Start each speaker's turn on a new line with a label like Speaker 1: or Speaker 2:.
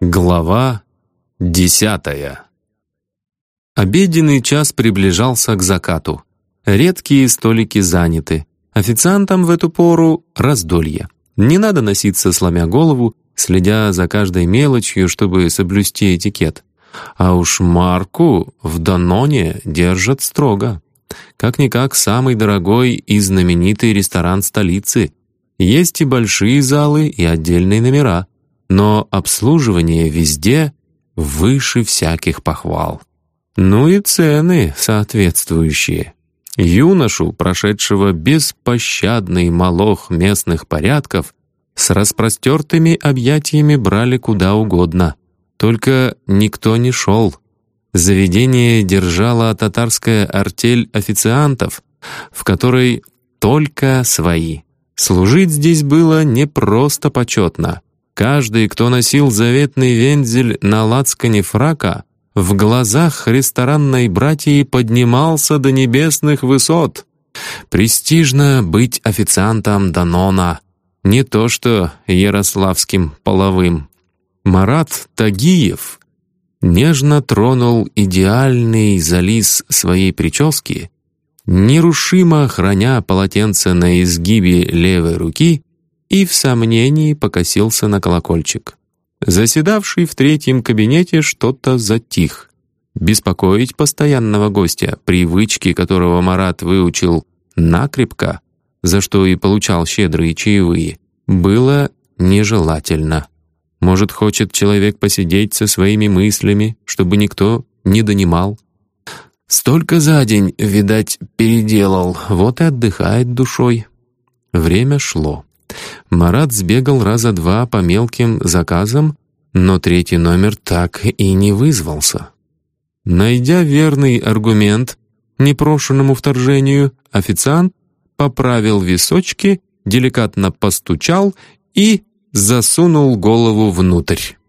Speaker 1: Глава десятая Обеденный час приближался к закату. Редкие столики заняты. Официантам в эту пору раздолье. Не надо носиться, сломя голову, следя за каждой мелочью, чтобы соблюсти этикет. А уж марку в Даноне держат строго. Как-никак самый дорогой и знаменитый ресторан столицы. Есть и большие залы, и отдельные номера но обслуживание везде выше всяких похвал. Ну и цены соответствующие. Юношу, прошедшего беспощадный молох местных порядков, с распростертыми объятиями брали куда угодно. Только никто не шел. Заведение держала татарская артель официантов, в которой только свои. Служить здесь было не просто почетно — Каждый, кто носил заветный вензель на лацкане фрака, в глазах ресторанной братьи поднимался до небесных высот. Престижно быть официантом Данона, не то что ярославским половым. Марат Тагиев нежно тронул идеальный зализ своей прически, нерушимо храня полотенце на изгибе левой руки, и в сомнении покосился на колокольчик. Заседавший в третьем кабинете что-то затих. Беспокоить постоянного гостя, привычки которого Марат выучил накрепко, за что и получал щедрые чаевые, было нежелательно. Может, хочет человек посидеть со своими мыслями, чтобы никто не донимал? Столько за день, видать, переделал, вот и отдыхает душой. Время шло. Марат сбегал раза два по мелким заказам, но третий номер так и не вызвался. Найдя верный аргумент непрошенному вторжению, официант поправил височки, деликатно постучал и засунул голову внутрь.